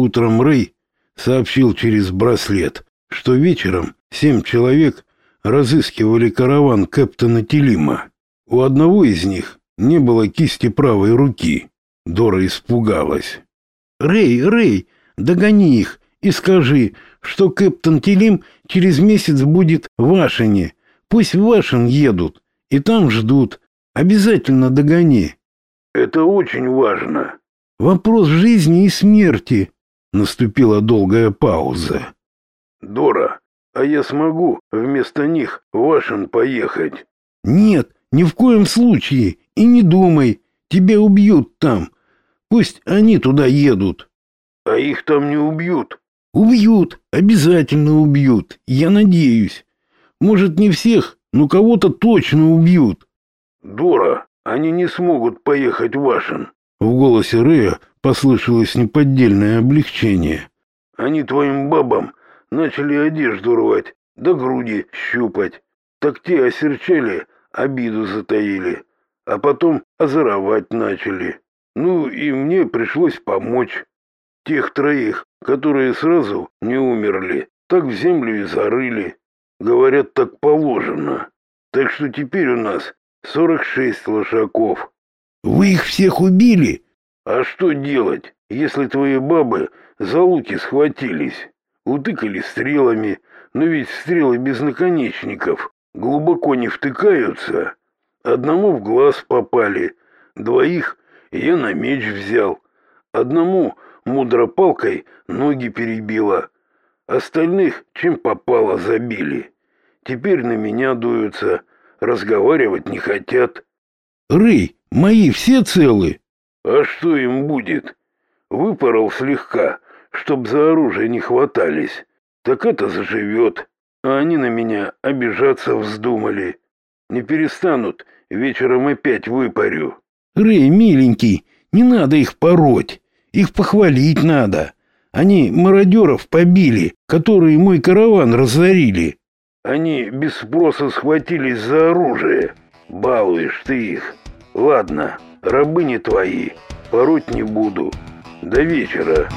Утром Рэй сообщил через браслет, что вечером семь человек разыскивали караван капитана Телима. У одного из них не было кисти правой руки. Дора испугалась. «Рэй, Рэй, догони их и скажи, что капитан Телим через месяц будет в Ашине. Пусть в Ашин едут и там ждут. Обязательно догони». «Это очень важно». «Вопрос жизни и смерти». Наступила долгая пауза. «Дора, а я смогу вместо них в Ашин поехать?» «Нет, ни в коем случае. И не думай. Тебя убьют там. Пусть они туда едут». «А их там не убьют?» «Убьют. Обязательно убьют. Я надеюсь. Может, не всех, но кого-то точно убьют». «Дора, они не смогут поехать в Ашин». В голосе Рэя послышалось неподдельное облегчение. «Они твоим бабам начали одежду рвать, да груди щупать. Так те осерчали, обиду затаили, а потом озоровать начали. Ну и мне пришлось помочь. Тех троих, которые сразу не умерли, так в землю и зарыли. Говорят, так положено. Так что теперь у нас 46 лошаков. Вы их всех убили? А что делать, если твои бабы за луки схватились? Утыкали стрелами, но ведь стрелы без наконечников глубоко не втыкаются. Одному в глаз попали, двоих я на меч взял. Одному мудропалкой ноги перебила, остальных чем попало забили. Теперь на меня дуются, разговаривать не хотят. Рэй, мои все целы? А что им будет? Выпорол слегка, чтоб за оружие не хватались. Так это заживет. А они на меня обижаться вздумали. Не перестанут, вечером опять выпарю. Рэй, миленький, не надо их пороть. Их похвалить надо. Они мародеров побили, которые мой караван разорили. Они без спроса схватились за оружие. Балуешь ты их. Ладно, рабы не твои. Пороть не буду. До вечера.